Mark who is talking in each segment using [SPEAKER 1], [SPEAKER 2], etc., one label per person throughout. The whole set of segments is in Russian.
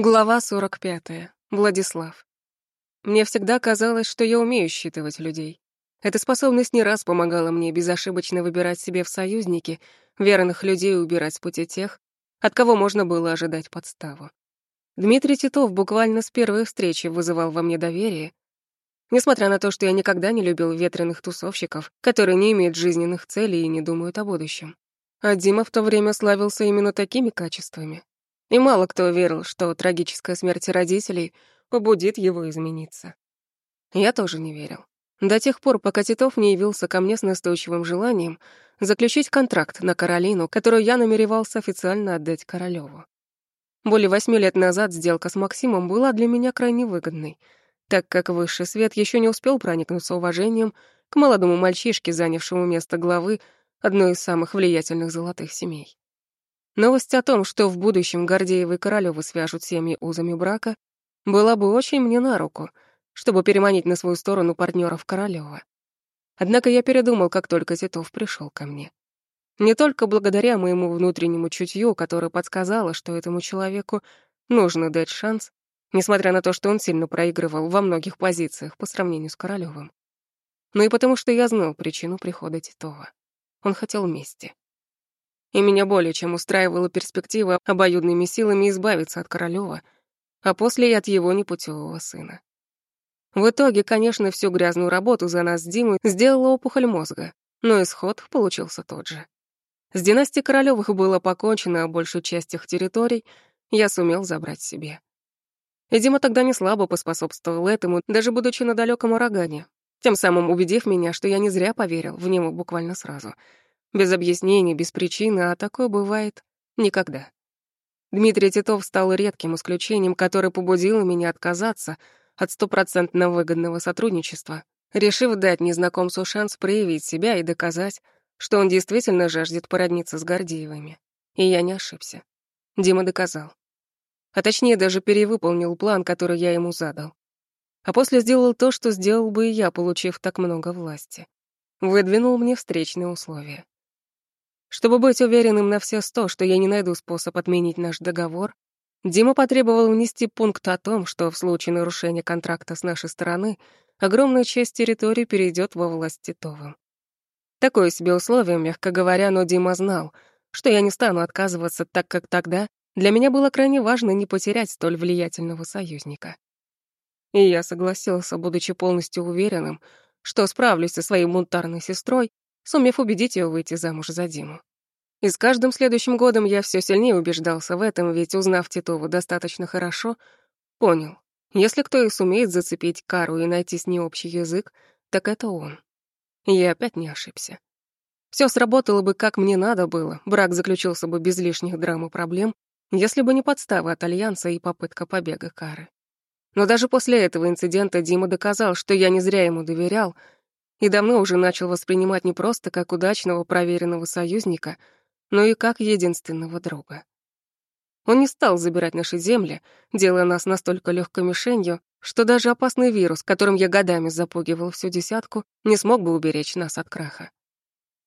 [SPEAKER 1] Глава 45. Владислав. Мне всегда казалось, что я умею считывать людей. Эта способность не раз помогала мне безошибочно выбирать себе в союзники, верных людей убирать с пути тех, от кого можно было ожидать подставу. Дмитрий Титов буквально с первой встречи вызывал во мне доверие, несмотря на то, что я никогда не любил ветреных тусовщиков, которые не имеют жизненных целей и не думают о будущем. А Дима в то время славился именно такими качествами. И мало кто верил, что трагическая смерть родителей побудит его измениться. Я тоже не верил. До тех пор, пока Титов не явился ко мне с настойчивым желанием заключить контракт на Каролину, которую я намеревался официально отдать Королёву. Более восьми лет назад сделка с Максимом была для меня крайне выгодной, так как высший свет еще не успел проникнуться уважением к молодому мальчишке, занявшему место главы одной из самых влиятельных золотых семей. Новость о том, что в будущем Гордеевы и Королёвы свяжут семьи узами брака, была бы очень мне на руку, чтобы переманить на свою сторону партнеров Королёва. Однако я передумал, как только Титов пришел ко мне. Не только благодаря моему внутреннему чутью, которое подсказало, что этому человеку нужно дать шанс, несмотря на то, что он сильно проигрывал во многих позициях по сравнению с Королёвым, но и потому, что я знал причину прихода Титова. Он хотел мести и меня более чем устраивала перспектива обоюдными силами избавиться от Королёва, а после и от его непутевого сына. В итоге, конечно, всю грязную работу за нас с Димой сделала опухоль мозга, но исход получился тот же. С династией Королёвых было покончено, а большую часть их территорий я сумел забрать себе. И Дима тогда не слабо поспособствовал этому, даже будучи на далеком урагане, тем самым убедив меня, что я не зря поверил в него буквально сразу — без объяснений, без причины, а такое бывает никогда. Дмитрий Титов стал редким исключением, которое побудило меня отказаться от стопроцентно выгодного сотрудничества, решив дать незнакомцу шанс проявить себя и доказать, что он действительно жаждет породниться с Гордеевыми. И я не ошибся. Дима доказал. А точнее, даже перевыполнил план, который я ему задал. А после сделал то, что сделал бы и я, получив так много власти. Выдвинул мне встречные условия. Чтобы быть уверенным на все сто, что я не найду способ отменить наш договор, Дима потребовал внести пункт о том, что в случае нарушения контракта с нашей стороны огромная часть территории перейдет во власть Титовым. Такое себе условие, мягко говоря, но Дима знал, что я не стану отказываться, так как тогда для меня было крайне важно не потерять столь влиятельного союзника. И я согласился, будучи полностью уверенным, что справлюсь со своей мунтарной сестрой сумев убедить ее выйти замуж за Диму. И с каждым следующим годом я все сильнее убеждался в этом, ведь, узнав Титову достаточно хорошо, понял, если кто и сумеет зацепить Кару и найти с ней общий язык, так это он. И я опять не ошибся. Все сработало бы, как мне надо было, брак заключился бы без лишних драм и проблем, если бы не подставы от Альянса и попытка побега Кары. Но даже после этого инцидента Дима доказал, что я не зря ему доверял, и давно уже начал воспринимать не просто как удачного проверенного союзника, но и как единственного друга. Он не стал забирать наши земли, делая нас настолько легкой мишенью, что даже опасный вирус, которым я годами запугивал всю десятку, не смог бы уберечь нас от краха.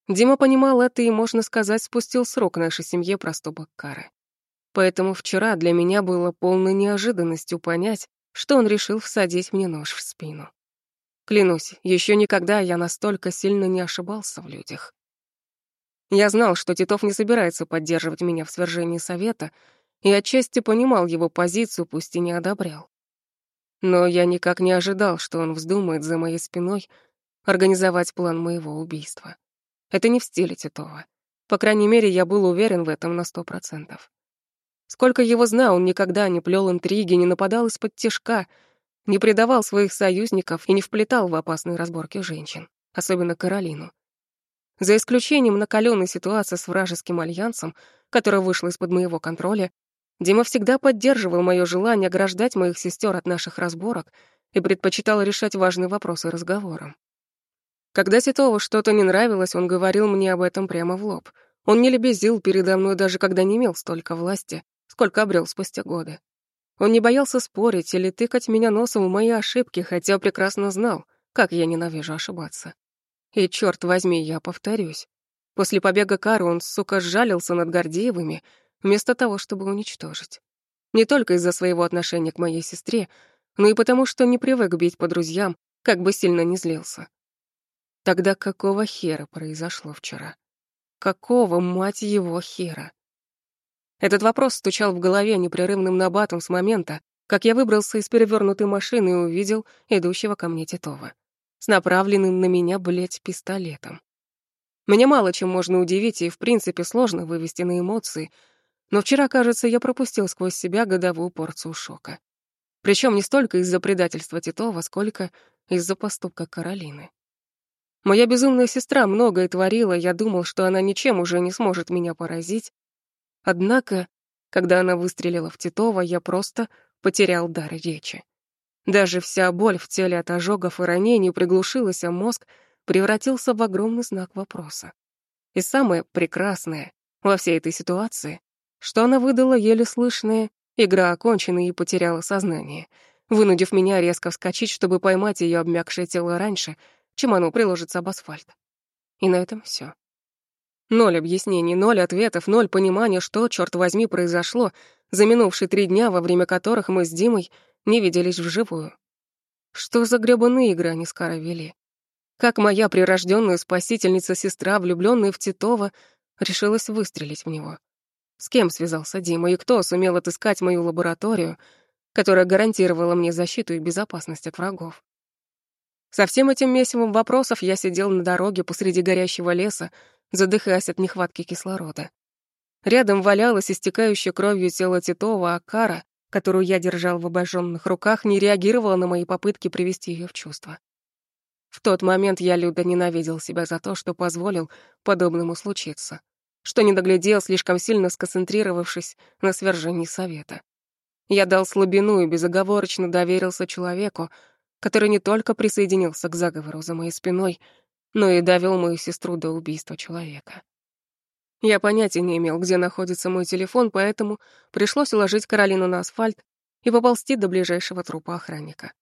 [SPEAKER 1] Дима понимал это и, можно сказать, спустил срок нашей семье проступок кары. Поэтому вчера для меня было полной неожиданностью понять, что он решил всадить мне нож в спину. Клянусь, еще никогда я настолько сильно не ошибался в людях. Я знал, что Титов не собирается поддерживать меня в свержении совета, и отчасти понимал его позицию, пусть и не одобрял. Но я никак не ожидал, что он вздумает за моей спиной организовать план моего убийства. Это не в стиле Титова. По крайней мере, я был уверен в этом на сто процентов. Сколько его знал, он никогда не плел интриги, не нападал из-под тишка — не предавал своих союзников и не вплетал в опасные разборки женщин, особенно Каролину. За исключением накаленной ситуации с вражеским альянсом, которая вышла из-под моего контроля, Дима всегда поддерживал мое желание ограждать моих сестер от наших разборок и предпочитал решать важные вопросы разговором. Когда Титову что-то не нравилось, он говорил мне об этом прямо в лоб. Он не лебезил передо мной, даже когда не имел столько власти, сколько обрел спустя годы. Он не боялся спорить или тыкать меня носом в мои ошибки, хотя прекрасно знал, как я ненавижу ошибаться. И, черт возьми, я повторюсь. После побега Кары он, сука, сжалился над Гордеевыми, вместо того, чтобы уничтожить. Не только из-за своего отношения к моей сестре, но и потому, что не привык бить по друзьям, как бы сильно не злился. Тогда какого хера произошло вчера? Какого, мать его, хера? Этот вопрос стучал в голове непрерывным набатом с момента, как я выбрался из перевернутой машины и увидел идущего ко мне Титова с направленным на меня, блядь, пистолетом. Мне мало чем можно удивить и, в принципе, сложно вывести на эмоции, но вчера, кажется, я пропустил сквозь себя годовую порцию шока. Причем не столько из-за предательства Титова, сколько из-за поступка Каролины. Моя безумная сестра многое творила, я думал, что она ничем уже не сможет меня поразить. Однако, когда она выстрелила в Титова, я просто потерял дар речи. Даже вся боль в теле от ожогов и ранений приглушилась, а мозг превратился в огромный знак вопроса. И самое прекрасное во всей этой ситуации, что она выдала еле слышное «игра окончена» и потеряла сознание, вынудив меня резко вскочить, чтобы поймать ее обмякшее тело раньше, чем оно приложится об асфальт. И на этом все. Ноль объяснений, ноль ответов, ноль понимания, что, черт возьми, произошло за минувшие три дня, во время которых мы с Димой не виделись вживую. Что за грёбаные игры они с вели? Как моя прирожденная спасительница-сестра, влюбленная в Титова, решилась выстрелить в него? С кем связался Дима и кто сумел отыскать мою лабораторию, которая гарантировала мне защиту и безопасность от врагов? Со всем этим месивом вопросов я сидел на дороге посреди горящего леса, задыхаясь от нехватки кислорода. Рядом валялось истекающее кровью тело Титова, а Кара которую я держал в обожженных руках, не реагировала на мои попытки привести ее в чувство. В тот момент я люто ненавидел себя за то, что позволил подобному случиться, что не доглядел, слишком сильно сконцентрировавшись на свержении совета. Я дал слабину и безоговорочно доверился человеку, который не только присоединился к заговору за моей спиной, но и довел мою сестру до убийства человека. Я понятия не имел, где находится мой телефон, поэтому пришлось уложить Каролину на асфальт и поползти до ближайшего трупа охранника.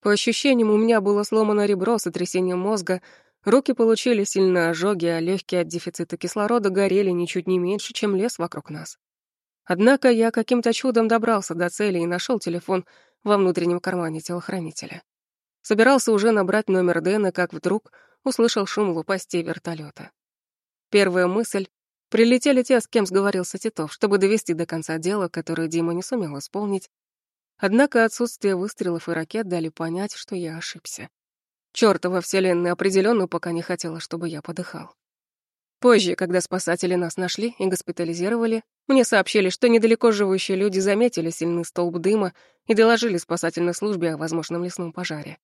[SPEAKER 1] По ощущениям, у меня было сломано ребро, сотрясение мозга, руки получили сильные ожоги, а легкие от дефицита кислорода горели ничуть не меньше, чем лес вокруг нас. Однако я каким-то чудом добрался до цели и нашел телефон во внутреннем кармане телохранителя. Собирался уже набрать номер Дэна, как вдруг услышал шум лопастей вертолета. Первая мысль Прилетели те, с кем сговорился Титов, чтобы довести до конца дело, которое Дима не сумел исполнить. Однако отсутствие выстрелов и ракет дали понять, что я ошибся. Чёртова вселенная определенно пока не хотела, чтобы я подыхал. Позже, когда спасатели нас нашли и госпитализировали, мне сообщили, что недалеко живущие люди заметили сильный столб дыма и доложили спасательной службе о возможном лесном пожаре.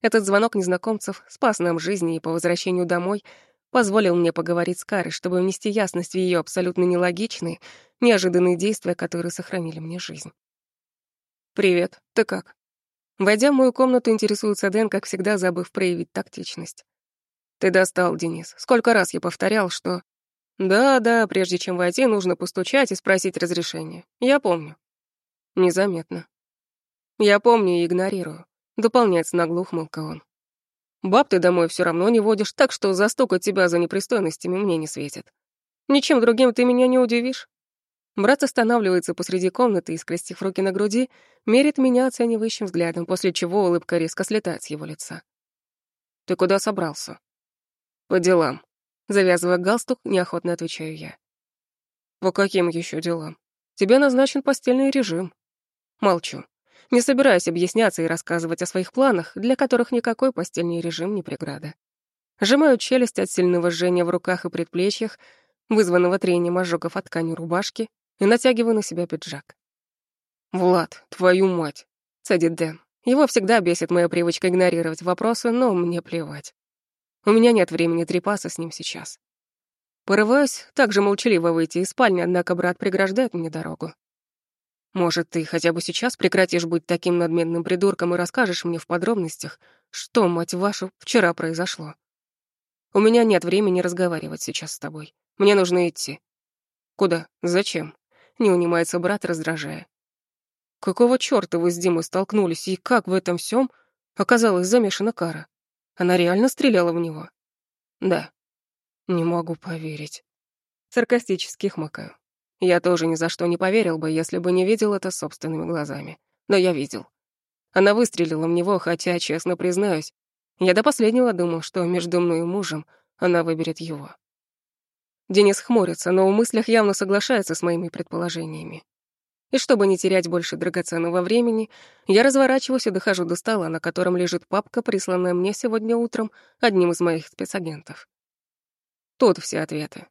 [SPEAKER 1] Этот звонок незнакомцев спас нам жизни, и по возвращению домой позволил мне поговорить с Карой, чтобы внести ясность в ее абсолютно нелогичные, неожиданные действия, которые сохранили мне жизнь. «Привет, ты как?» Войдя в мою комнату, интересуется Дэн, как всегда, забыв проявить тактичность. «Ты достал, Денис. Сколько раз я повторял, что...» «Да-да, прежде чем войти, нужно постучать и спросить разрешение. Я помню». «Незаметно». «Я помню и игнорирую», — дополняет с нагло ухмылка он. Баб ты домой все равно не водишь, так что застукать тебя за непристойностями мне не светит. Ничем другим ты меня не удивишь. Брат останавливается посреди комнаты и, скрестив руки на груди, мерит меня оценивающим взглядом, после чего улыбка резко слетает с его лица. «Ты куда собрался?» «По делам». Завязывая галстук, неохотно отвечаю я. «По каким еще делам? Тебе назначен постельный режим». Молчу. Не собираюсь объясняться и рассказывать о своих планах, для которых никакой постельный режим не преграда. Сжимаю челюсть от сильного жжения в руках и предплечьях, вызванного трением ожогов от ткани рубашки, и натягиваю на себя пиджак. «Влад, твою мать!» — цедит Дэн. Его всегда бесит моя привычка игнорировать вопросы, но мне плевать. У меня нет времени трепаться с ним сейчас. Порываюсь также молчаливо выйти из спальни, однако брат преграждает мне дорогу. Может, ты хотя бы сейчас прекратишь быть таким надменным придурком и расскажешь мне в подробностях, что, мать вашу, вчера произошло? У меня нет времени разговаривать сейчас с тобой. Мне нужно идти. Куда? Зачем? Не унимается брат, раздражая. Какого чёрта вы с Димой столкнулись, и как в этом всем оказалась замешана Кара? Она реально стреляла в него? Да. Не могу поверить. Саркастически хмыкаю. Я тоже ни за что не поверил бы, если бы не видел это собственными глазами. Но я видел. Она выстрелила в него, хотя, честно признаюсь, я до последнего думал, что между мной и мужем она выберет его. Денис хмурится, но в мыслях явно соглашается с моими предположениями. И чтобы не терять больше драгоценного времени, я разворачиваюсь и дохожу до стола, на котором лежит папка, присланная мне сегодня утром одним из моих спецагентов. Тут все ответы.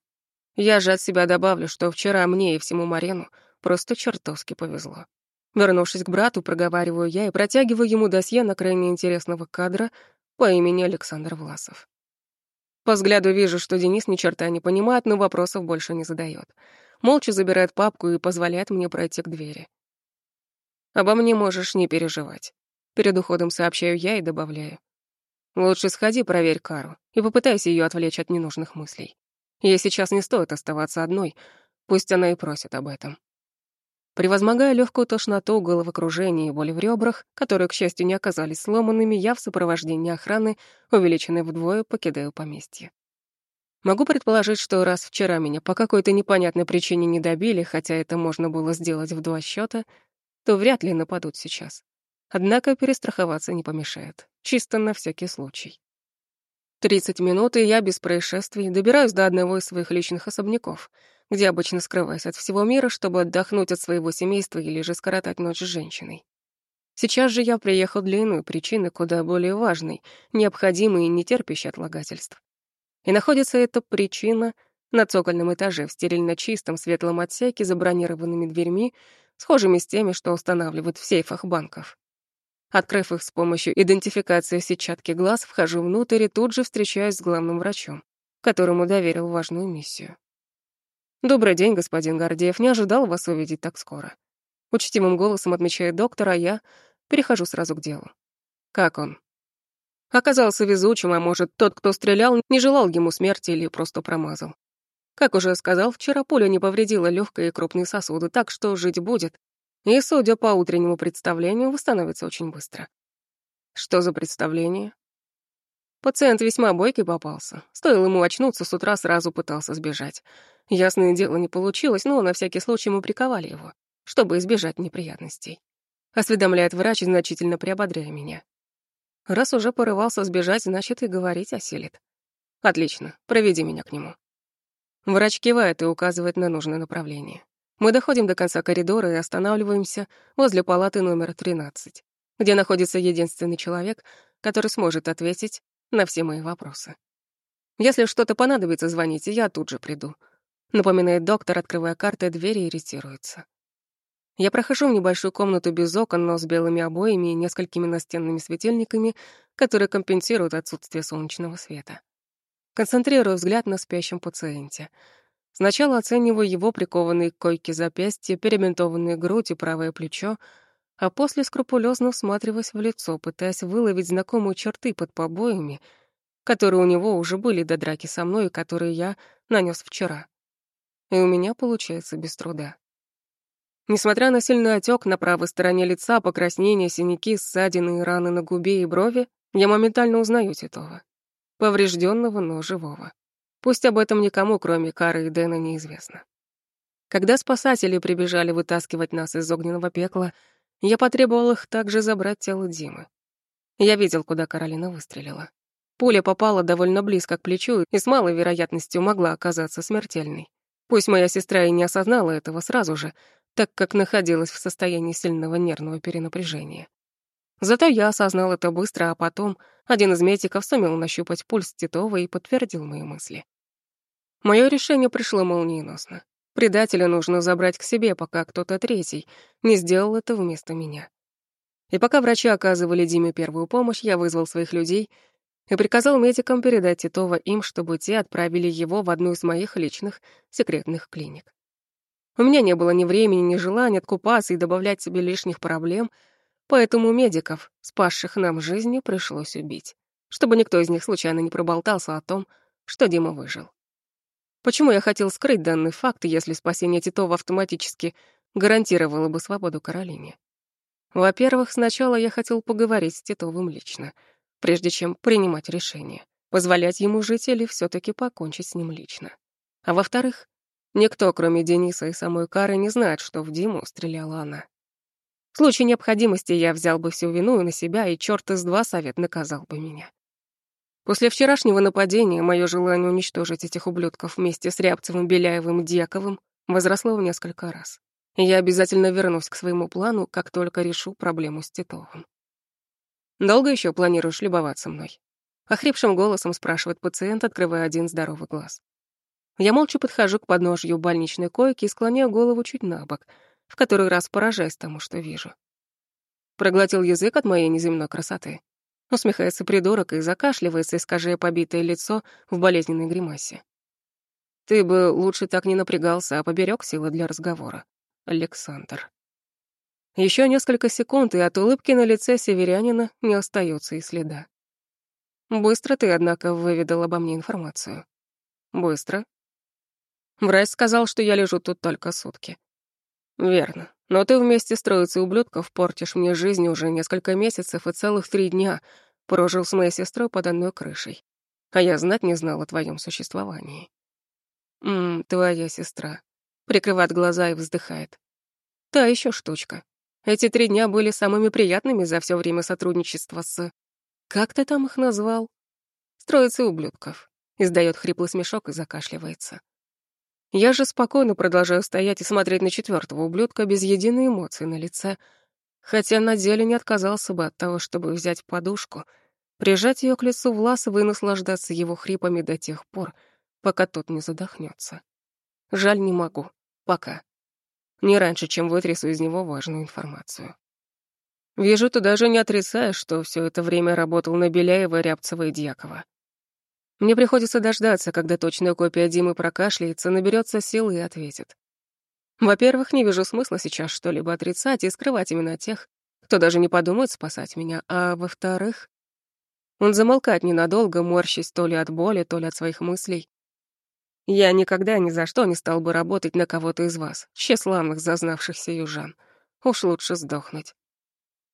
[SPEAKER 1] Я же от себя добавлю, что вчера мне и всему Марену просто чертовски повезло. Вернувшись к брату, проговариваю я и протягиваю ему досье на крайне интересного кадра по имени Александр Власов. По взгляду вижу, что Денис ни черта не понимает, но вопросов больше не задает. Молча забирает папку и позволяет мне пройти к двери. Обо мне можешь не переживать. Перед уходом сообщаю я и добавляю. Лучше сходи, проверь Кару и попытайся ее отвлечь от ненужных мыслей. Ей сейчас не стоит оставаться одной, пусть она и просит об этом. Превозмогая легкую тошноту, головокружение и боли в ребрах, которые, к счастью, не оказались сломанными, я в сопровождении охраны, увеличенной вдвое, покидаю поместье. Могу предположить, что раз вчера меня по какой-то непонятной причине не добили, хотя это можно было сделать в два счета, то вряд ли нападут сейчас. Однако перестраховаться не помешает. Чисто на всякий случай. Тридцать минут, и я без происшествий добираюсь до одного из своих личных особняков — где обычно скрываюсь от всего мира, чтобы отдохнуть от своего семейства или же скоротать ночь с женщиной. Сейчас же я приехал для иной причины, куда более важной, необходимой и не терпящей отлагательств. И находится эта причина на цокольном этаже в стерильно чистом светлом отсеке забронированными дверьми, схожими с теми, что устанавливают в сейфах банков. Открыв их с помощью идентификации сетчатки глаз, вхожу внутрь и тут же встречаюсь с главным врачом, которому доверил важную миссию. «Добрый день, господин Гордеев. Не ожидал вас увидеть так скоро». Учтивым голосом отмечает доктор, а я перехожу сразу к делу. «Как он?» Оказался везучим, а может, тот, кто стрелял, не желал ему смерти или просто промазал. Как уже сказал, вчера пуля не повредила легкие и крупные сосуды, так что жить будет. И, судя по утреннему представлению, восстановится очень быстро. Что за представление? Пациент весьма бойкий попался. Стоило ему очнуться, с утра сразу пытался сбежать. Ясное дело, не получилось, но на всякий случай мы приковали его, чтобы избежать неприятностей. Осведомляет врач, значительно приободряя меня. Раз уже порывался сбежать, значит, и говорить осилит. Отлично, проведи меня к нему. Врач кивает и указывает на нужное направление. Мы доходим до конца коридора и останавливаемся возле палаты номер 13, где находится единственный человек, который сможет ответить на все мои вопросы. Если что-то понадобится, звоните, я тут же приду напоминает доктор, открывая карты двери и ретируется. Я прохожу в небольшую комнату без окон, но с белыми обоями и несколькими настенными светильниками, которые компенсируют отсутствие солнечного света. Концентрирую взгляд на спящем пациенте. Сначала оцениваю его прикованные к койке запястья, перебинтованные грудь и правое плечо, а после скрупулезно всматриваясь в лицо, пытаясь выловить знакомые черты под побоями, которые у него уже были до драки со мной и которые я нанес вчера и у меня получается без труда. Несмотря на сильный отек на правой стороне лица, покраснения, синяки, ссадины и раны на губе и брови, я моментально узнаю Титова. Поврежденного, но живого. Пусть об этом никому, кроме Кары и Дэна, неизвестно. Когда спасатели прибежали вытаскивать нас из огненного пекла, я потребовал их также забрать тело Димы. Я видел, куда Каролина выстрелила. Пуля попала довольно близко к плечу и с малой вероятностью могла оказаться смертельной. Пусть моя сестра и не осознала этого сразу же, так как находилась в состоянии сильного нервного перенапряжения. Зато я осознал это быстро, а потом один из медиков сумел нащупать пульс Титова и подтвердил мои мысли. Мое решение пришло молниеносно. Предателя нужно забрать к себе, пока кто-то третий не сделал это вместо меня. И пока врачи оказывали Диме первую помощь, я вызвал своих людей и приказал медикам передать Титова им, чтобы те отправили его в одну из моих личных секретных клиник. У меня не было ни времени, ни желания откупаться и добавлять себе лишних проблем, поэтому медиков, спасших нам жизни, пришлось убить, чтобы никто из них случайно не проболтался о том, что Дима выжил. Почему я хотел скрыть данный факт, если спасение Титова автоматически гарантировало бы свободу Каролине? Во-первых, сначала я хотел поговорить с Титовым лично — прежде чем принимать решение, позволять ему жить или все таки покончить с ним лично. А во-вторых, Никто, кроме Дениса и самой Кары, не знает, что в Диму стреляла она. В случае необходимости я взял бы всю вину на себя, и черт из два совет наказал бы меня. После вчерашнего нападения мое желание уничтожить этих ублюдков вместе с Рябцевым, Беляевым, Дьяковым возросло в несколько раз. Я обязательно вернусь к своему плану, как только решу проблему с Титовым. «Долго еще планируешь любоваться мной?» Охрипшим голосом спрашивает пациент, открывая один здоровый глаз. Я молча подхожу к подножью больничной койки и склоняю голову чуть на бок, в который раз поражаясь тому, что вижу. Проглотил язык от моей неземной красоты. Усмехается придурок и закашливается, искажая побитое лицо в болезненной гримасе. Ты бы лучше так не напрягался, а поберег силы для разговора. Александр. Еще несколько секунд, и от улыбки на лице северянина не остается и следа. Быстро ты, однако, выведал обо мне информацию. Быстро. Врач сказал, что я лежу тут только сутки. Верно. Но ты вместе с троицей ублюдков портишь мне жизнь уже несколько месяцев и целых три дня прожил с моей сестрой под одной крышей. А я знать не знал о твоем существовании. Ммм, твоя сестра. Прикрывает глаза и вздыхает. Та еще штучка. Эти три дня были самыми приятными за все время сотрудничества с... Как ты там их назвал? С троицей ублюдков. Издает хриплый смешок и закашливается. Я же спокойно продолжаю стоять и смотреть на четвертого ублюдка без единой эмоции на лице, хотя на деле не отказался бы от того, чтобы взять подушку, прижать ее к лицу Власова и наслаждаться его хрипами до тех пор, пока тот не задохнется. Жаль, не могу. Пока. Не раньше, чем вытрясу из него важную информацию. Вижу, ты даже не отрицаешь, что все это время работал на Беляева, Рябцева и Дьякова. Мне приходится дождаться, когда точная копия Димы прокашляется, наберется сил и ответит. Во-первых, не вижу смысла сейчас что-либо отрицать и скрывать именно тех, кто даже не подумает спасать меня, а во-вторых, он замолкает ненадолго, морщись то ли от боли, то ли от своих мыслей. Я никогда ни за что не стал бы работать на кого-то из вас, тщеславных зазнавшихся южан. Уж лучше сдохнуть.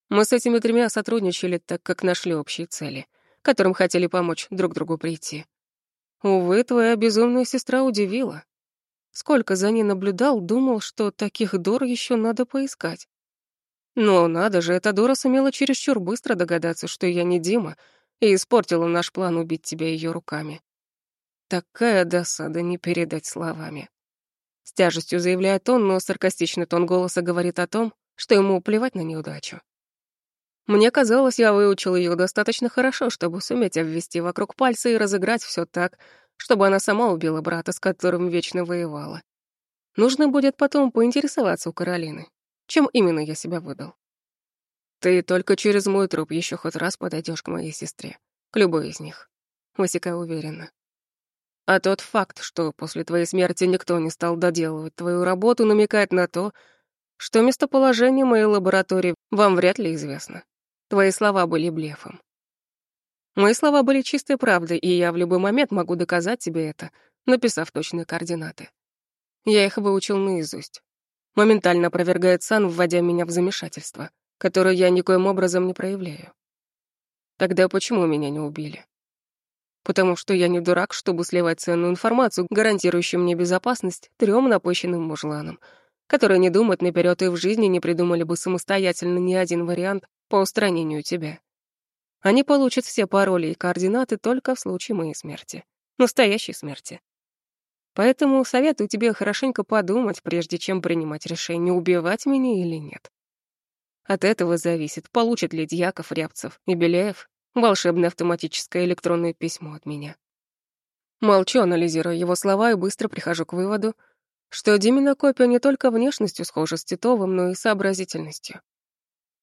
[SPEAKER 1] Мы с этими тремя сотрудничали, так как нашли общие цели — которым хотели помочь друг другу прийти. Увы, твоя безумная сестра удивила. Сколько за ней наблюдал, думал, что таких дур еще надо поискать. Но надо же, эта дура сумела чересчур быстро догадаться, что я не Дима, и испортила наш план убить тебя ее руками. Такая досада не передать словами. С тяжестью заявляет он, но саркастичный тон голоса говорит о том, что ему плевать на неудачу. Мне казалось, я выучил ее достаточно хорошо, чтобы суметь обвести вокруг пальца и разыграть все так, чтобы она сама убила брата, с которым вечно воевала. Нужно будет потом поинтересоваться у Каролины, чем именно я себя выдал. Ты только через мой труп еще хоть раз подойдешь к моей сестре, к любой из них. Васика уверена. А тот факт, что после твоей смерти никто не стал доделывать твою работу, намекает на то, что местоположение моей лаборатории вам вряд ли известно. Твои слова были блефом. Мои слова были чистой правдой, и я в любой момент могу доказать тебе это, написав точные координаты. Я их выучил наизусть. Моментально опровергает Сан, вводя меня в замешательство, которое я никоим образом не проявляю. Тогда почему меня не убили? Потому что я не дурак, чтобы сливать ценную информацию, гарантирующую мне безопасность трем напыщенным мужланам, которые не думают наперед и в жизни не придумали бы самостоятельно ни один вариант по устранению тебя. Они получат все пароли и координаты только в случае моей смерти. Настоящей смерти. Поэтому советую тебе хорошенько подумать, прежде чем принимать решение, убивать меня или нет. От этого зависит, получит ли Дьяков, Рябцев и Беляев волшебное автоматическое электронное письмо от меня. Молчу, анализируя его слова, и быстро прихожу к выводу, что Димина копия не только внешностью схожа с Титовым, но и сообразительностью.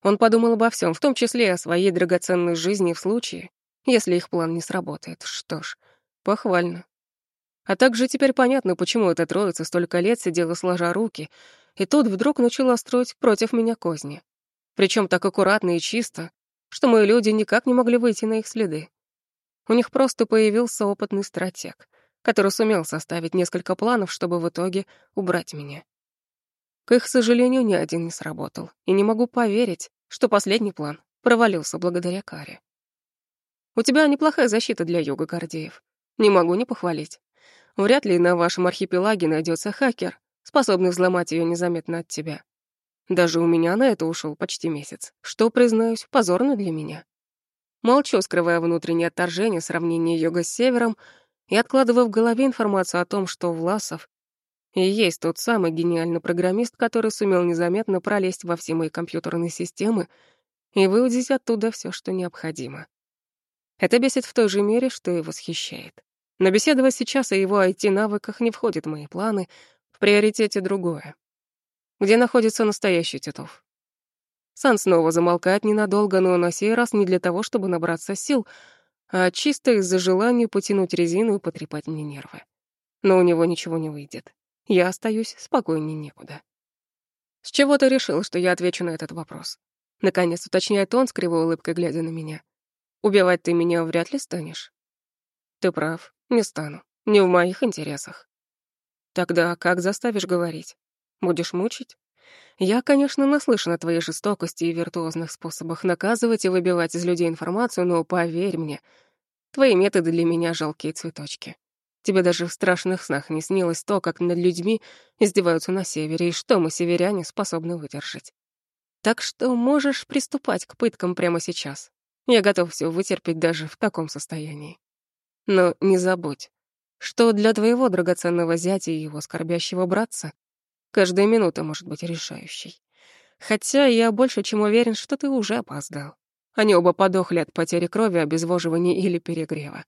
[SPEAKER 1] Он подумал обо всем, в том числе и о своей драгоценной жизни в случае, если их план не сработает. Что ж, похвально. А также теперь понятно, почему эта троица столько лет сидела сложа руки, и тут вдруг начала строить против меня козни. Причем так аккуратно и чисто, что мои люди никак не могли выйти на их следы. У них просто появился опытный стратег, который сумел составить несколько планов, чтобы в итоге убрать меня. К их сожалению, ни один не сработал, и не могу поверить, что последний план провалился благодаря Каре. У тебя неплохая защита для юга, Гордеев. Не могу не похвалить. вряд ли на вашем архипелаге найдется хакер, способный взломать ее незаметно от тебя. Даже у меня на это ушел почти месяц, что, признаюсь, позорно для меня. Молчу, скрывая внутреннее отторжение сравнение йога с севером и откладывая в голове информацию о том, что Власов и есть тот самый гениальный программист, который сумел незаметно пролезть во все мои компьютерные системы и выудить оттуда все, что необходимо. Это бесит в той же мере, что и восхищает. Но беседовать сейчас о его IT-навыках не входит в мои планы, в приоритете другое. Где находится настоящий Титов? Сан снова замолкает ненадолго, но на сей раз не для того, чтобы набраться сил, а чисто из-за желания потянуть резину и потрепать мне нервы. Но у него ничего не выйдет. Я остаюсь спокойнее некуда. С чего ты решил, что я отвечу на этот вопрос? Наконец уточняет он с кривой улыбкой, глядя на меня. Убивать ты меня вряд ли станешь. Ты прав, не стану. Не в моих интересах. Тогда как заставишь говорить? Будешь мучить? Я, конечно, наслышана о твоей жестокости и виртуозных способах наказывать и выбивать из людей информацию, но поверь мне, твои методы для меня жалкие цветочки. Тебе даже в страшных снах не снилось то, как над людьми издеваются на севере, и что мы, северяне, способны выдержать. Так что можешь приступать к пыткам прямо сейчас. Я готов все вытерпеть даже в таком состоянии. Но не забудь, что для твоего драгоценного зятя и его скорбящего братца каждая минута может быть решающей. Хотя я больше чем уверен, что ты уже опоздал. Они оба подохли от потери крови, обезвоживания или перегрева.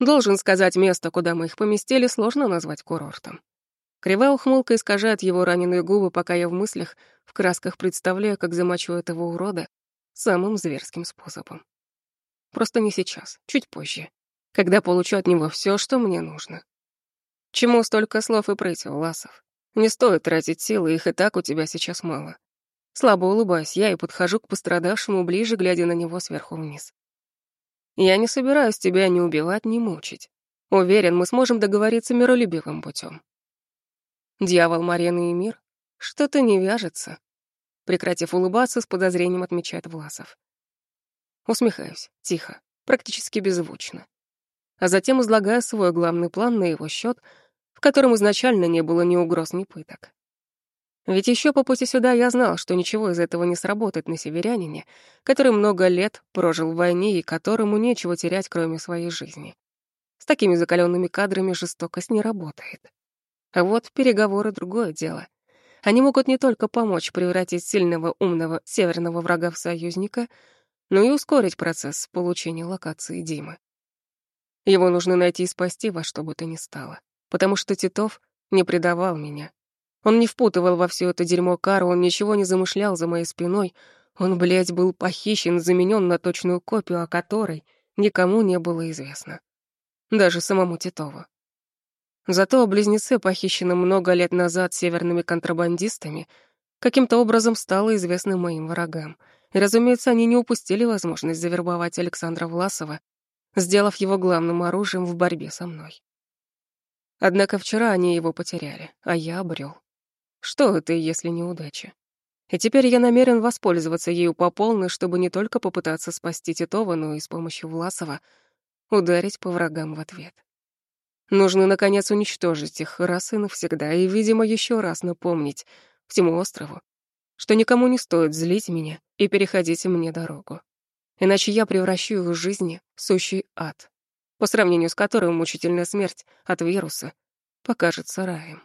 [SPEAKER 1] Должен сказать, место, куда мы их поместили, сложно назвать курортом. Кривая ухмылка искажает его раненые губы, пока я в мыслях, в красках представляю, как замочу этого урода самым зверским способом. Просто не сейчас, чуть позже, когда получу от него все, что мне нужно. Чему столько слов и прыть, Власов? Не стоит тратить силы, их и так у тебя сейчас мало. Слабо улыбаюсь я и подхожу к пострадавшему ближе, глядя на него сверху вниз. Я не собираюсь тебя ни убивать, ни мучить. Уверен, мы сможем договориться миролюбивым путем. Дьявол, Марина и мир? Что-то не вяжется. Прекратив улыбаться, с подозрением отмечает Власов. Усмехаюсь, тихо, практически беззвучно. А затем излагаю свой главный план на его счет, в котором изначально не было ни угроз, ни пыток. Ведь еще по пути сюда я знал, что ничего из этого не сработает на северянине, который много лет прожил в войне и которому нечего терять, кроме своей жизни. С такими закаленными кадрами жестокость не работает. А вот переговоры — другое дело. Они могут не только помочь превратить сильного, умного северного врага в союзника, но и ускорить процесс получения локации Димы. Его нужно найти и спасти во что бы то ни стало, потому что Титов не предавал меня, он не впутывал во все это дерьмо Кару, он ничего не замышлял за моей спиной. Он, блядь, был похищен, заменен на точную копию, о которой никому не было известно. Даже самому Титову. Зато о близнеце, похищенном много лет назад северными контрабандистами, каким-то образом стало известно моим врагам. И, разумеется, они не упустили возможность завербовать Александра Власова, сделав его главным оружием в борьбе со мной. Однако вчера они его потеряли, а я обрел. Что это, если не удача? И теперь я намерен воспользоваться ею по полной, чтобы не только попытаться спасти Титова, но и с помощью Власова ударить по врагам в ответ. Нужно, наконец, уничтожить их раз и навсегда, и, видимо, еще раз напомнить всему острову, что никому не стоит злить меня и переходить мне дорогу. Иначе я превращу их жизни в сущий ад, по сравнению с которым мучительная смерть от вируса покажется раем.